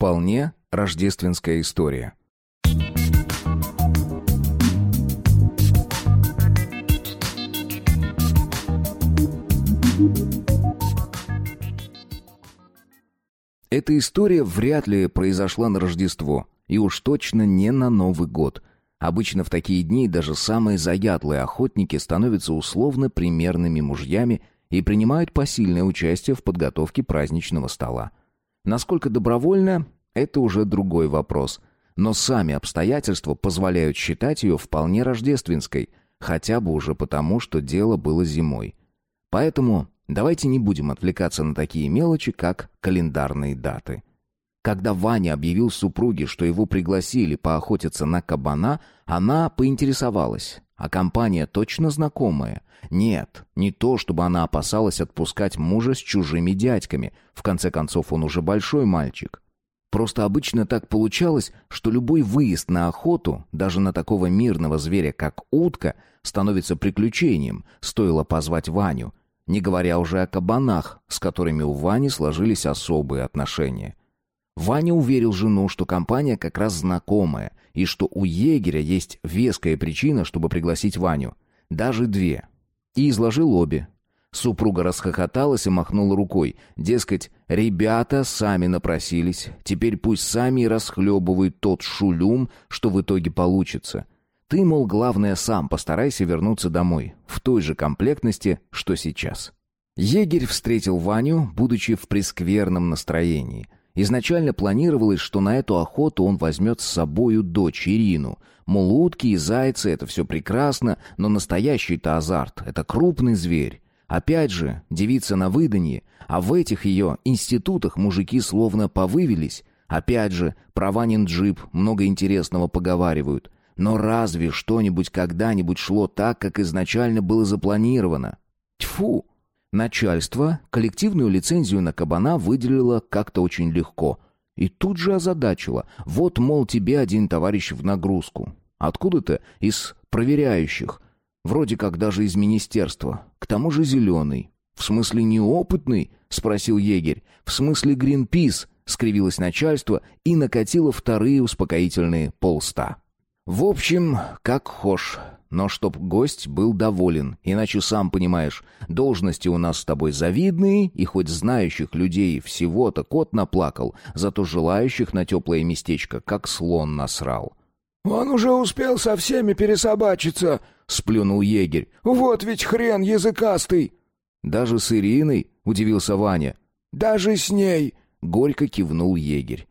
Вполне рождественская история. Эта история вряд ли произошла на Рождество, и уж точно не на Новый год. Обычно в такие дни даже самые заядлые охотники становятся условно примерными мужьями и принимают посильное участие в подготовке праздничного стола. Насколько добровольно – это уже другой вопрос. Но сами обстоятельства позволяют считать ее вполне рождественской, хотя бы уже потому, что дело было зимой. Поэтому Давайте не будем отвлекаться на такие мелочи, как календарные даты. Когда Ваня объявил супруге, что его пригласили поохотиться на кабана, она поинтересовалась, а компания точно знакомая? Нет, не то, чтобы она опасалась отпускать мужа с чужими дядьками, в конце концов он уже большой мальчик. Просто обычно так получалось, что любой выезд на охоту, даже на такого мирного зверя, как утка, становится приключением, стоило позвать Ваню – не говоря уже о кабанах, с которыми у Вани сложились особые отношения. Ваня уверил жену, что компания как раз знакомая, и что у егеря есть веская причина, чтобы пригласить Ваню. Даже две. И изложил обе. Супруга расхохоталась и махнула рукой. Дескать, ребята сами напросились, теперь пусть сами расхлебывают тот шулюм, что в итоге получится. Ты, мол, главное, сам постарайся вернуться домой, в той же комплектности, что сейчас. Егерь встретил Ваню, будучи в прескверном настроении. Изначально планировалось, что на эту охоту он возьмет с собою дочь Ирину. Мол, утки и зайцы — это все прекрасно, но настоящий-то азарт — это крупный зверь. Опять же, девица на выданье, а в этих ее институтах мужики словно повывелись. Опять же, про Ванин джип много интересного поговаривают — но разве что-нибудь когда-нибудь шло так, как изначально было запланировано? Тьфу! Начальство коллективную лицензию на кабана выделило как-то очень легко. И тут же озадачило. Вот, мол, тебе один товарищ в нагрузку. Откуда-то из проверяющих. Вроде как даже из министерства. К тому же зеленый. «В смысле неопытный?» — спросил егерь. «В смысле Гринпис?» — скривилось начальство и накатило вторые успокоительные полста. В общем, как хошь, но чтоб гость был доволен, иначе сам понимаешь, должности у нас с тобой завидные, и хоть знающих людей всего-то кот наплакал, зато желающих на теплое местечко, как слон насрал. «Он уже успел со всеми пересобачиться», — сплюнул егерь. «Вот ведь хрен языкастый!» «Даже с Ириной?» — удивился Ваня. «Даже с ней!» — горько кивнул егерь.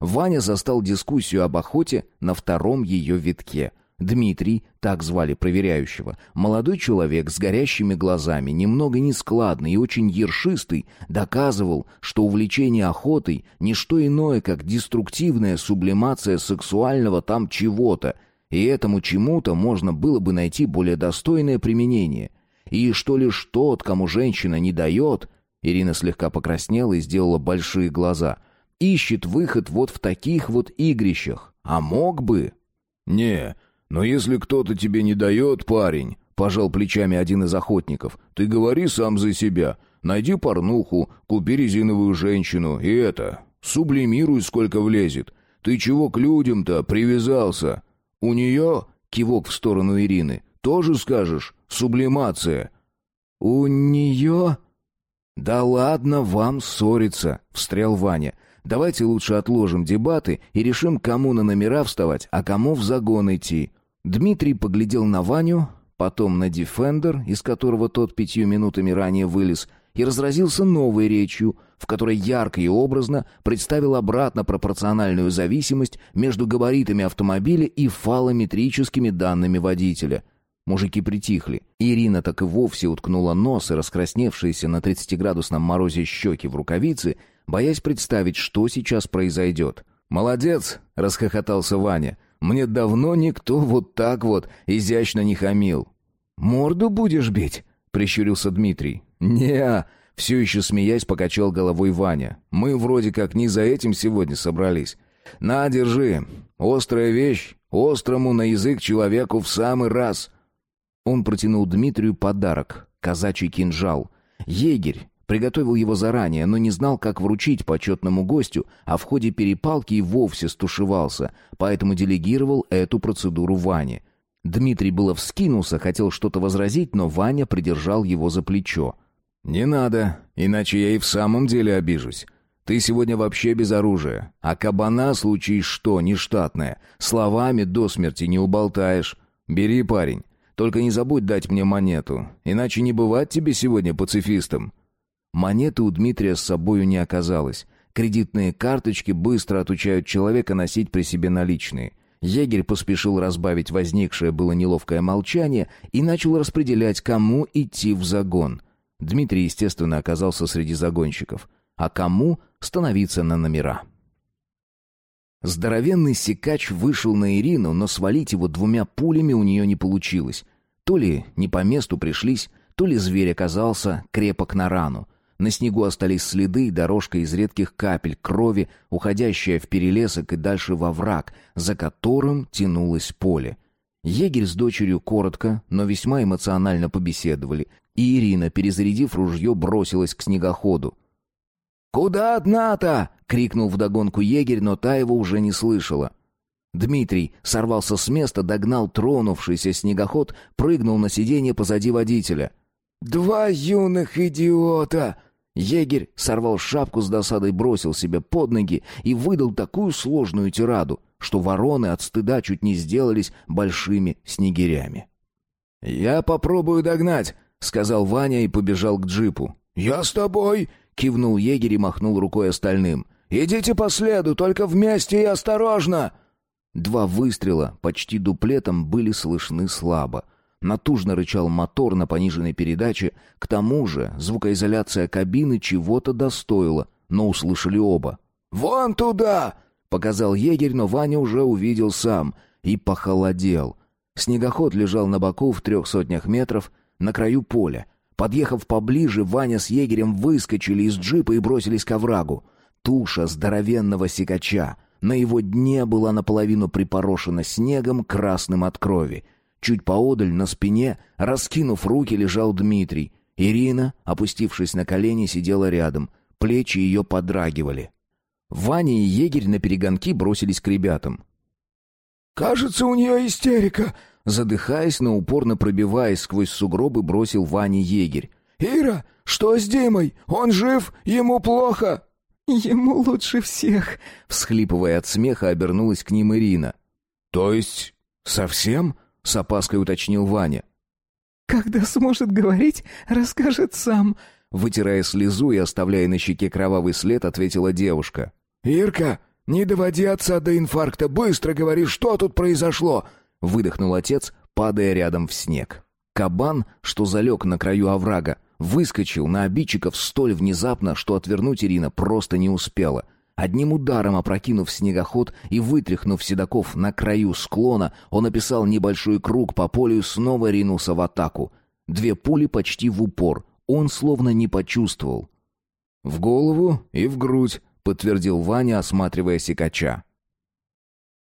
Ваня застал дискуссию об охоте на втором ее витке. Дмитрий, так звали проверяющего, молодой человек с горящими глазами, немного нескладный и очень ершистый, доказывал, что увлечение охотой — не что иное, как деструктивная сублимация сексуального там чего-то, и этому чему-то можно было бы найти более достойное применение. И что лишь тот, кому женщина не дает... Ирина слегка покраснела и сделала большие глаза — ищет выход вот в таких вот игрищах. А мог бы. «Не, но если кто-то тебе не дает, парень...» — пожал плечами один из охотников. «Ты говори сам за себя. Найди порнуху, купи резиновую женщину и это... Сублимируй, сколько влезет. Ты чего к людям-то привязался? У нее...» — кивок в сторону Ирины. «Тоже скажешь? Сублимация». «У нее...» «Да ладно вам ссориться», — встрял Ваня. Давайте лучше отложим дебаты и решим, кому на номера вставать, а кому в загон идти. Дмитрий поглядел на Ваню, потом на Дефендер, из которого тот пятью минутами ранее вылез, и разразился новой речью, в которой ярко и образно представил обратно пропорциональную зависимость между габаритами автомобиля и фалометрическими данными водителя. Мужики притихли. Ирина так и вовсе уткнула нос и раскрасневшиеся на 30-градусном морозе щеки в рукавицы — боясь представить, что сейчас произойдет. «Молодец!» — расхохотался Ваня. «Мне давно никто вот так вот изящно не хамил». «Морду будешь бить?» — прищурился Дмитрий. не все еще смеясь покачал головой Ваня. «Мы вроде как не за этим сегодня собрались. На, держи. Острая вещь. Острому на язык человеку в самый раз». Он протянул Дмитрию подарок — казачий кинжал. Егерь, Приготовил его заранее, но не знал, как вручить почетному гостю, а в ходе перепалки и вовсе стушевался, поэтому делегировал эту процедуру Ване. Дмитрий было вскинулся, хотел что-то возразить, но Ваня придержал его за плечо. «Не надо, иначе я и в самом деле обижусь. Ты сегодня вообще без оружия, а кабана, случай что, нештатная. Словами до смерти не уболтаешь. Бери, парень. Только не забудь дать мне монету, иначе не бывать тебе сегодня пацифистом». Монеты у Дмитрия с собою не оказалось. Кредитные карточки быстро отучают человека носить при себе наличные. Егерь поспешил разбавить возникшее было неловкое молчание и начал распределять, кому идти в загон. Дмитрий, естественно, оказался среди загонщиков. А кому становиться на номера? Здоровенный секач вышел на Ирину, но свалить его двумя пулями у нее не получилось. То ли не по месту пришлись, то ли зверь оказался крепок на рану. На снегу остались следы и дорожка из редких капель крови, уходящая в перелесок и дальше во враг, за которым тянулось поле. Егерь с дочерью коротко, но весьма эмоционально побеседовали, и Ирина, перезарядив ружье, бросилась к снегоходу. «Куда одна-то?» — крикнул вдогонку егерь, но та его уже не слышала. Дмитрий сорвался с места, догнал тронувшийся снегоход, прыгнул на сиденье позади водителя. «Два юных идиота!» Егерь сорвал шапку с досадой, бросил себе под ноги и выдал такую сложную тираду, что вороны от стыда чуть не сделались большими снегирями. «Я попробую догнать», — сказал Ваня и побежал к джипу. «Я с тобой!» Кивнул егерь и махнул рукой остальным. «Идите по следу, только вместе и осторожно!» Два выстрела, почти дуплетом, были слышны слабо. Натужно рычал мотор на пониженной передаче. К тому же звукоизоляция кабины чего-то достоила, но услышали оба. «Вон туда!» — показал егерь, но Ваня уже увидел сам и похолодел. Снегоход лежал на боку в трех сотнях метров на краю поля. Подъехав поближе, Ваня с егерем выскочили из джипа и бросились к оврагу. Туша здоровенного сикача. На его дне была наполовину припорошена снегом, красным от крови. Чуть поодаль, на спине, раскинув руки, лежал Дмитрий. Ирина, опустившись на колени, сидела рядом. Плечи ее подрагивали. Ваня и егерь на перегонки бросились к ребятам. «Кажется, у нее истерика», Задыхаясь, но упорно пробиваясь сквозь сугробы, бросил Ване егерь. «Ира, что с Димой? Он жив? Ему плохо?» «Ему лучше всех», — всхлипывая от смеха, обернулась к ним Ирина. «То есть совсем?» — с опаской уточнил Ваня. «Когда сможет говорить, расскажет сам», — вытирая слезу и оставляя на щеке кровавый след, ответила девушка. «Ирка, не доводи отца до инфаркта, быстро говори, что тут произошло!» выдохнул отец, падая рядом в снег. Кабан, что залег на краю оврага, выскочил на обидчиков столь внезапно, что отвернуть Ирина просто не успела. Одним ударом опрокинув снегоход и вытряхнув седаков на краю склона, он описал небольшой круг по полю и снова ринулся в атаку. Две пули почти в упор, он словно не почувствовал. «В голову и в грудь», — подтвердил Ваня, осматривая секача.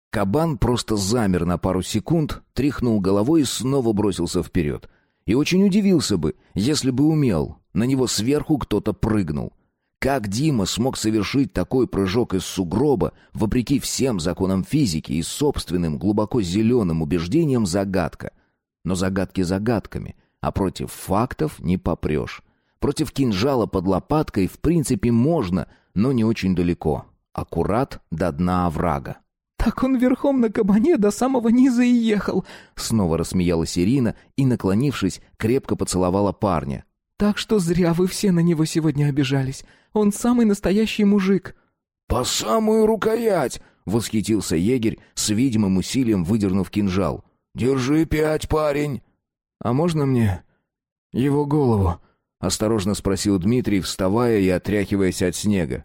Кабан просто замер на пару секунд, тряхнул головой и снова бросился вперед. И очень удивился бы, если бы умел. На него сверху кто-то прыгнул. Как Дима смог совершить такой прыжок из сугроба, вопреки всем законам физики и собственным глубоко зеленым убеждениям, загадка. Но загадки загадками, а против фактов не попрешь. Против кинжала под лопаткой в принципе можно, но не очень далеко. Аккурат до дна оврага. «Так он верхом на кабане до самого низа и ехал!» Снова рассмеялась Ирина и, наклонившись, крепко поцеловала парня. «Так что зря вы все на него сегодня обижались. Он самый настоящий мужик!» «По самую рукоять!» — восхитился егерь, с видимым усилием выдернув кинжал. «Держи пять, парень!» «А можно мне его голову?» — осторожно спросил Дмитрий, вставая и отряхиваясь от снега.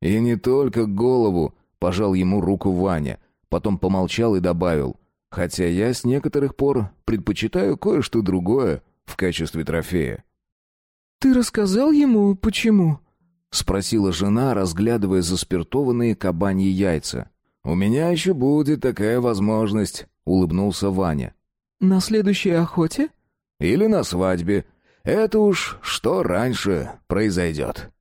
«И не только голову!» Пожал ему руку Ваня, потом помолчал и добавил, «Хотя я с некоторых пор предпочитаю кое-что другое в качестве трофея». «Ты рассказал ему, почему?» — спросила жена, разглядывая заспиртованные кабаньи яйца. «У меня еще будет такая возможность», — улыбнулся Ваня. «На следующей охоте?» «Или на свадьбе. Это уж что раньше произойдет.